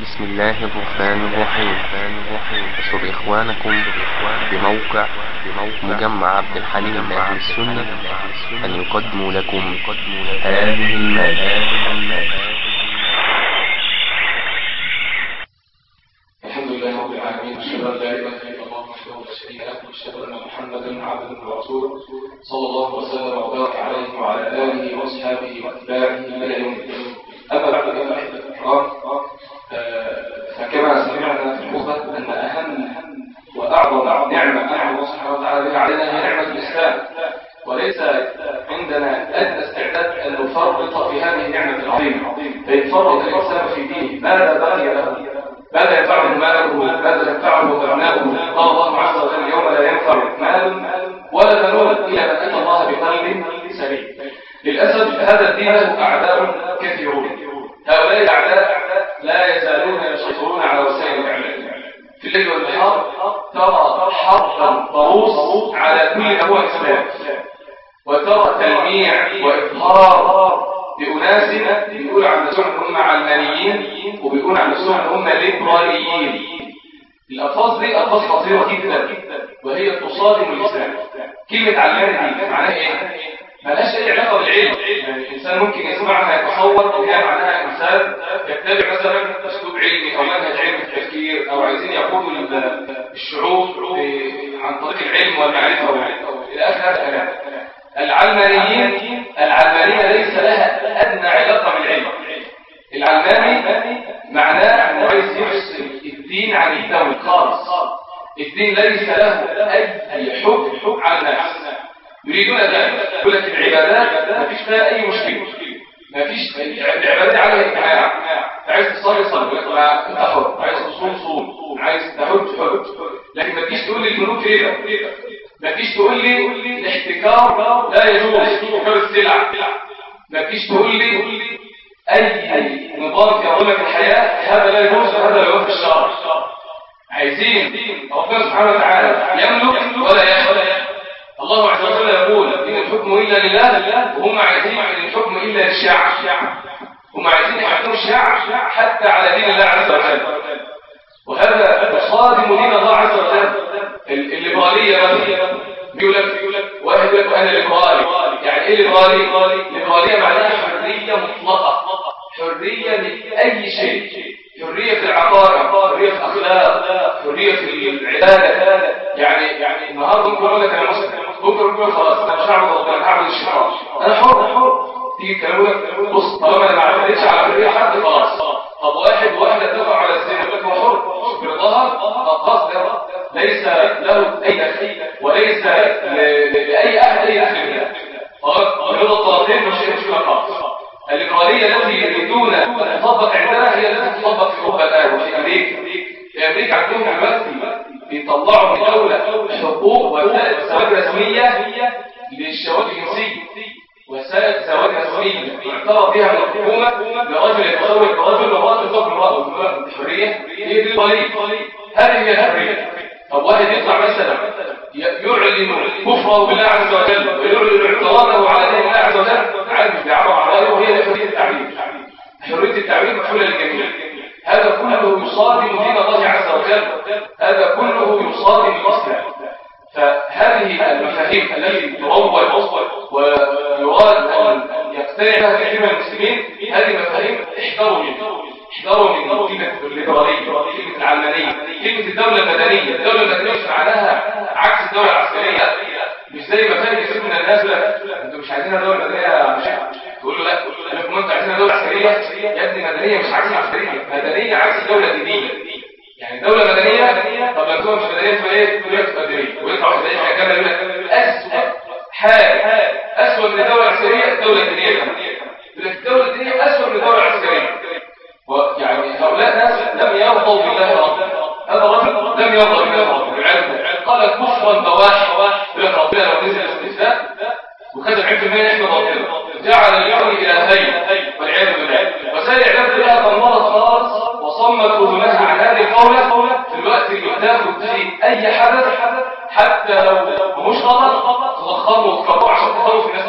بسم الله الرحمن الرحيم. يسر إخوانكم بموقع مجمع عبد الحليم لأهل السنة أن يقدموا لكم هذه المادة. الحمد لله رب العالمين أشهد أن لا إله إلا الله وحده لا شريك له وأشهد أن محمدا عبده ورسوله صلى الله وسلم وبارك عليه وعلى آله هذا الدين أعداء كثيرون. هؤلاء الأعداء لا يزالون يسيطرون على وسائل الإعلام. في الليل والنهار ترى حربا ضروس على كل هو إسلام وترى تلميع وإظهار بأناس بيقولوا عن نفسهم هم علمانيين وبيقولوا عن نفسهم هم ليبراليين. الألفاظ دي ألفاظ خطيرة جدا وهي تصادم الإسلام. كلمة علماني معناها إيه؟ ملهاش أي علاقة بالعلم. يعني الإنسان ممكن يسمعها يتصور إن هي معناها إنسان يتبع مثلا أسلوب علمي أو منهج علمي في التفكير أو عايزين يقودوا الشعوب عن طريق العلم والمعرفة إلى آخر هذا الكلام. العلمانيين العلمانية ليس لها أدنى علاقة بالعلم. العلماني معناه أنه عايز يفصل الدين عن الدولة خالص. الدين ليس له حب حب على الناس يريدون ذلك يقول لك العبادات ما فيش فيها أي مشكلة. ما فيش العبادات عليها اجتماع عايز تصلي صلي يقول انت حر عايز تصوم صوم. عايز تحج حج لكن ما تجيش تقول لي البنوك كده. ما تجيش تقول لي الاحتكار لا يجوز. احتكار السلع. ما تجيش تقول لي أي نظام انظمه الحياة هذا لا يجوز وهذا لا يوافق الشرع عايزين ربنا سبحانه وتعالى يملك ولا يخلق. الله عز وجل يقول إن الحكم إلا لله وهم عايزين ان الحكم إلا للشعب هم عايزين يحكموا الشعب حتى على دين الله عز وجل. وهذا تصادم دين الله عز وجل. الليبرالية مثلا بيقول لك واحد يقول أنا ليبرالي. يعني إيه ليبرالي؟ ليبرالية معناها حرية مطلقة. حرية من اي شيء. حرية في العقائد حرية في الأخلاق حرية في العبادة. يعني يعني النهارده ممكن أقول لك أنا مسلم. بكره يقول خلاص أنا مش هعبد ربنا أنا هعبد الشيطان أنا حر حر تيجي تكلمه بص طالما أنا ما اعتمدتش على حريه حد خلاص. طب واحد واحدة اتفقوا على الزنا يقول لك هو حر. برضاها قصد ليس له أي دخل وليس لأي احد أي دخل منها خلاص رضا الطرفين مش مشكله خالص الليبراليه التي يريدون أن تطبق عندنا هي التي تطبق في أوروبا الآن وفي أمريكا. في أمريكا عندهم دلوقتي بيطلعوا من دوله حقوق وسائل زواج رسميه للشواذ الجنسية. وسائل زواج رسميه يعتبر بها الحكومة لرجل يتزوج برجل وامراه تزوج امراه الحرية هي دي الطريق. هذه هي الحرية. طب واحد يطلع مثلا يعلن كفره بالله عز وجل ويعلن اعتراضه على دين الله عز وجل عارف بيعبر عن رأيه وهي حرية التعبير حرية التعبير مكفوله للجميع. هذا كله يصادم دين وجل هذا كله يصادم الاسلام فهذه المفاهيم التي تروج ويراد أن يقتنع بها كثير من المسلمين هذه مفاهيم احذروا منها. احذروا من كلمه الليبرالية كلمه العلمانية كلمه الدولة المدنية. الدولة المدنية مش معناها عكس الدولة العسكرية. مش زي ما فاهم كثير من الناس لا أنتوا مش عايزينها دوله مدنيه يا مش تقول له لا. لكم أنتوا عايزينها دوله عسكريه يا ابني مدنيه مش عكس عسكريه مدنيه عكس الدولة الدينية. يعني دولة مدنية طب لو مش مدنية تبقى إيه؟ تقول لك مدنية ويطلع واحد زي حاجة يقول لك أسوأ حال أسوأ من الدولة العسكرية الدولة الدينية يقول الدولة الدينية أسوأ من الدولة العسكرية ويعني هؤلاء ناس لم يرضوا بالله ربا هذا رجل لم يرضى بالله ربا بالعلم قال كفرا بواح يقول ربنا لو نزل استثناء وخد 20% يحمد ربنا جعل الكون إلهين والعياذ بالله وسائل الإعلام لها ضمرت خالص وصمت أذنها هذه القولة في الوقت اللي تاخد فيه أي حدث حتى لو مش غلط تضخمه وتكبره عشان تخوف الناس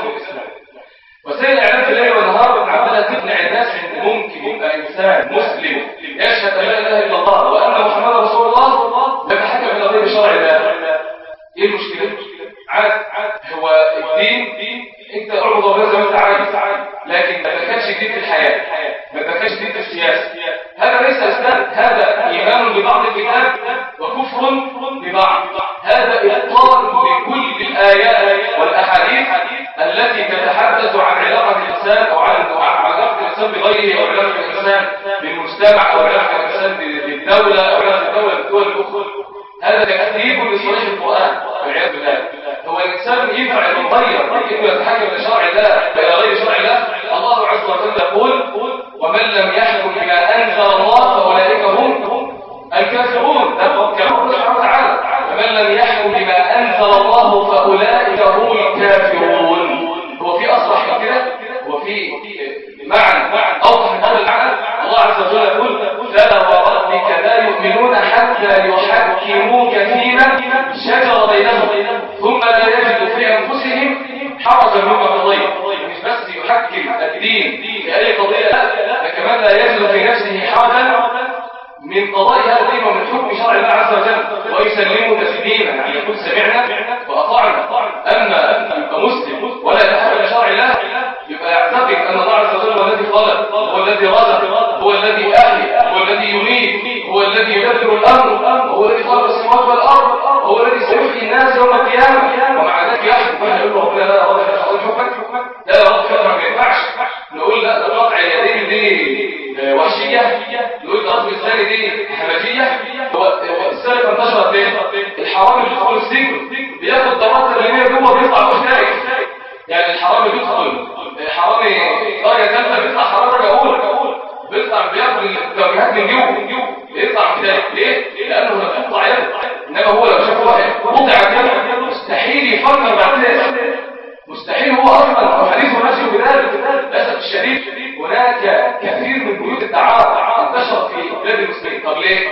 الإنسان بغيره أو علاقة الإنسان بالمجتمع أو علاقة الإنسان بالدولة أو علاقة الدولة بالدول الأخرى. هذا تكذيب لصريح القرآن والعياذ بالله. هو الإنسان ينفع يتغير يمكن يتحكم لشرع الله إلى غير شرع الله. الله عز وجل يقول ومن لم يحكم بما أنزل الله فأولئك هم الكافرون. كما سبحانه وتعالى. ومن لم يحكم بما أنزل الله ويسلمه تسليما يعني يقول سمعنا وأطعنا. أما يبقى مسلم ولا يتحول شرع الله يبقى يعتقد أن الله عز وجل هو الذي خلق هو الذي رزق هو الذي أحيا هو الذي يميت هو الذي يدبر الأمر هو الذي خلق السماوات والأرض هو الذي سيحيي الناس يوم القيامة. ومع ذلك يحكم يقول ربنا لا رب لا يا رب ما ينفعش. نقول لا ده قطع اليدين دي وحشية. نقول ده رجل الثاني دي حماجية السالفة انتشرت ليه؟ الحرامي بيدخل السجن بياخد دورات تدريبية جوه بيطلع محتاج يعني الحرامي بيدخل حرامي قرية ثالثة بيطلع حرامي رجع أولى بيطلع بياخد التوجيهات من جوه بيطلع محتاج ليه؟ لأنه لما بيطلع يده إنما هو لو شاف واحد وضع كده مستحيل يفكر بعد كده مستحيل هو أصلا وحديثه ماشي بذلك للأسف الشديد هناك كثير من بيوت في بلاد المسلمين طب ليه؟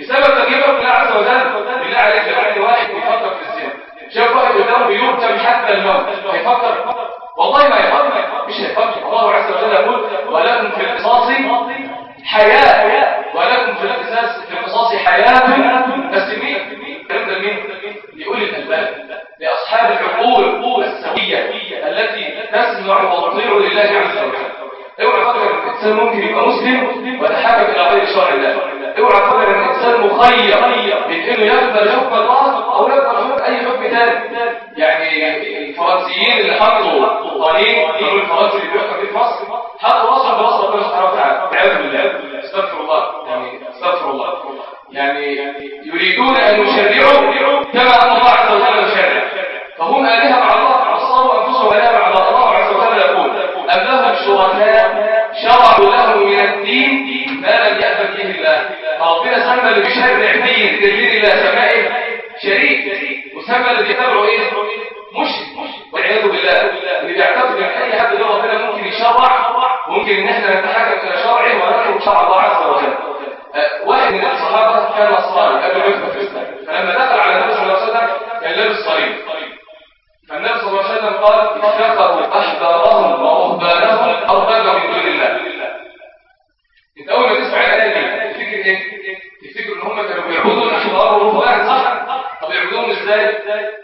بسبب تغيير الله عز وجل بالله عليك لو واحد بيفكر في الزنا. شاف واحد قدامه بيرتم حتى الموت. هيفكر والله ما يفكر. مش هيفكر. الله عز وجل يقول ولكم في القصاص حياة. ولكم في القصاص في القصاص حياة بس مين؟ الكلام ده مين؟ لأولي الألباب لأصحاب العقول السوية التي تسمع وتطيع لله عز وجل. يقبل حكم الله أو يقبل حكم أي حكم ثاني يعني الفرنسيين اللي حطوا قانون قانون الفرنسي اللي بيحكم في مصر حطوا راسهم براس ربنا سبحانه وتعالى. والعياذ بالله. اي حد له ربنا ممكن يشرع ممكن إن إحنا نتحكم إلى شرعه ونترك شرع الله عز وجل. واحد من الصحابة كان نصراني قبل ما يدخل في فلما دخل على النبي صلى الله عليه وسلم كان لابس صليب. فالنبي صلى الله عليه وسلم قال اتخذوا أحبارهم ورهبانهم أربابا من دون الله. إنت أول ما تسمع الآية دي تفتكر إيه؟ تفتكر إن هم كانوا بيعبدوا الاحبار والرهبان صح؟ طب يعبدوهم إزاي؟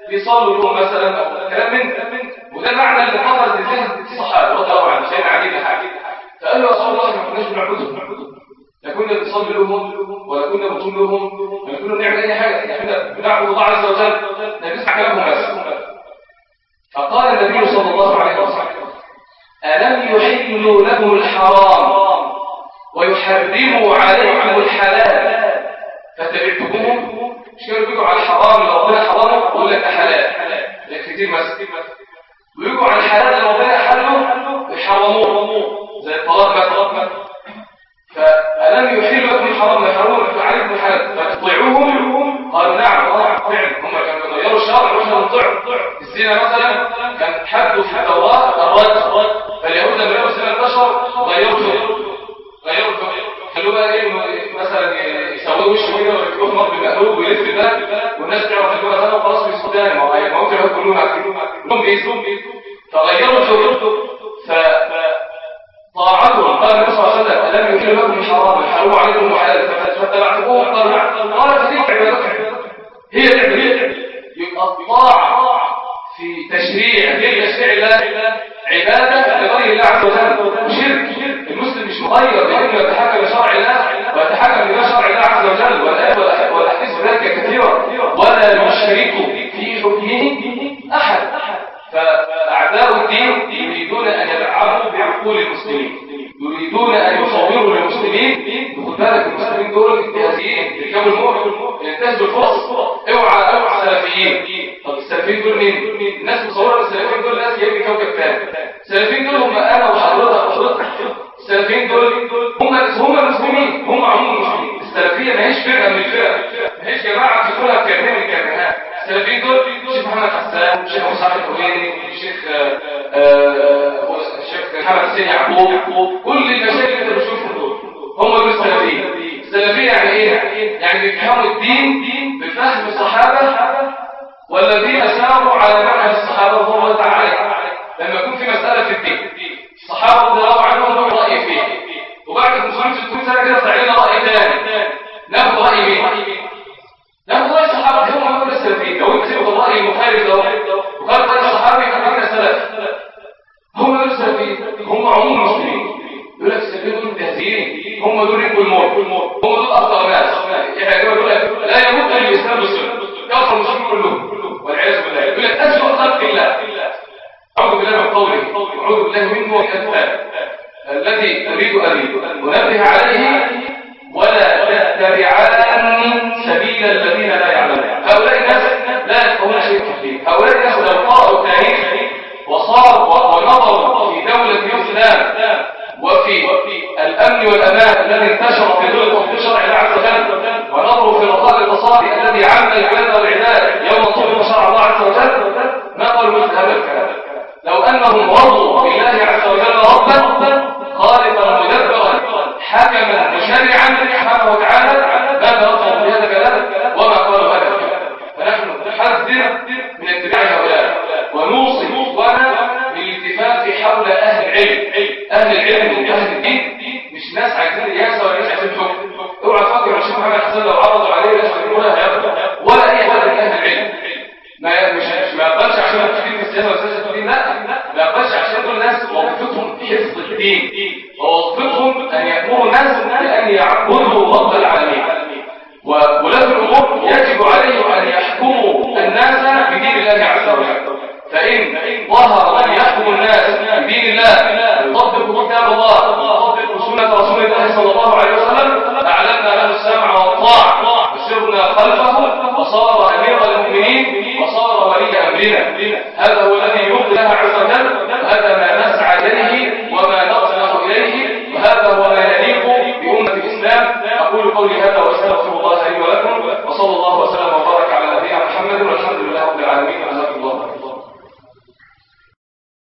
بيصلوا لهم مثلا أو كلام من وده المعنى اللي حصل في الصحابه رضي الله عنهم سيدنا علي بن فقال له رسول الله ما كناش بنعبدهم لا كنا بنصلي لهم ولا كنا بنصوم لهم ولا كنا بنعمل أي حاجة. إحنا بنعبد الله عز وجل. نسمع كلامهم بس فقال النبي صلى الله عليه وسلم ألم يحلوا لكم الحرام ويحرموا عليكم الحلال؟ فتبعتموهم مش كانوا بيجوا على الحرام اللي ربنا حرمه يقول لك ده حلال. لك كتير مثلا ويجوا على الحلال اللي ربنا حرمه ويحرموه. زي الطلاق مثلا فألم يحلوا لكم الحرام ويحرموا عليكم الحلال فتطيعوهم قالوا نعم آه فعلا هم كانوا بيغيروا الشرع وإحنا بنطيع الزنا مثلا كان حد في التوراة الرجل فاليهود لما لقوا الزنا انتشر غيروا غيروا خلوه بقى إيه مثلا يسووا وشه كده ويكتبوه مر بالمقلوب ويلف البلد والناس تعرف إن هو زنا بيسكتوا تاني ما هو ممكن يكونوا كلهم عارفين. واطلاع في تشريع غير تشريع الله عبادة لغير الله عز وجل. شرك. المسلم مش مغير بأنه يتحكم بشرع الله ويتحكم بما شرع الله عز وجل. ولا ولا ذلك كثيرا. ولا يشرك في حكمه أحد. فأعداء الدين يريدون أن يلعبوا بعقول المسلمين. يريدون أن يصوروا للمسلمين خد بالك المسلمين دول انتهازيين يركبوا المؤمن ينتهزوا الفرص. اوعى اوعى سلفيين. السلفيين دول مين؟ الناس مصورة السلفيين دول ناس جايين كوكب تاني. السلفيين دول هم أنا وحضرتك وحضرتك السلفيين دول هم هم المسلمين هم عموم المسلمين السلفية ما هيش فرقة من الفرق. ما هيش جماعة تدخلها كارنيه من الكارنيهات السلفيين دول الشيخ محمد حسان الشيخ مصعب الحويني الشيخ الشيخ محمد حسين يعقوب. كل المشايخ اللي أنت دول هم دول السلفيه السلفية يعني إيه؟ يعني بيفهموا الدين بفهم الصحابة والذين ساروا على منهج الصحابة رضي الله تعالى. لما يكون في مسألة في الدين الصحابة رضي الله عنهم لهم راي فيه وبعد 500 600 سنة كده تتبعان سبيل الذين لا يعلمون. هؤلاء الناس لا يفقهون شيء كثير هؤلاء الناس لو قرأوا التاريخ وصاروا ونظروا في دولة الإسلام وفي الأمن والأمان الذي انتشر في دول تطبيق شرع الله عز وجل ونظروا في رقاب التصالح الذي عم العباد والعباد يوم طبق شرع الله عز وجل ما قالوا مثل هذا الكلام؟ لو أنهم رضوا بالله عز وجل ربا خالقا مدبرا حكما مشرعا سبحانه وتعالى أهل العلم واهل الدين مش ناس عايزين رياسه ولا ناس عايزين حكم اوعى تفكر الشيخ محمد حسن لو عرضوا عليه ناس ولا هياخد ولا أي حد من أهل العلم. ما مش ما يقبلش عشان الدين في السياسة وسياسة الدين لا. ما يقبلش عشان دول ناس وظيفتهم حفظ الدين. ووظيفتهم أن يأمروا الناس بأن يعبدوا رب العالمين. وولاة الأمور يجب عليهم أن يحكموا الناس بدين الله عز وجل. فإن ظهر الله يطبق سنه رسول الله صلى الله عليه وسلم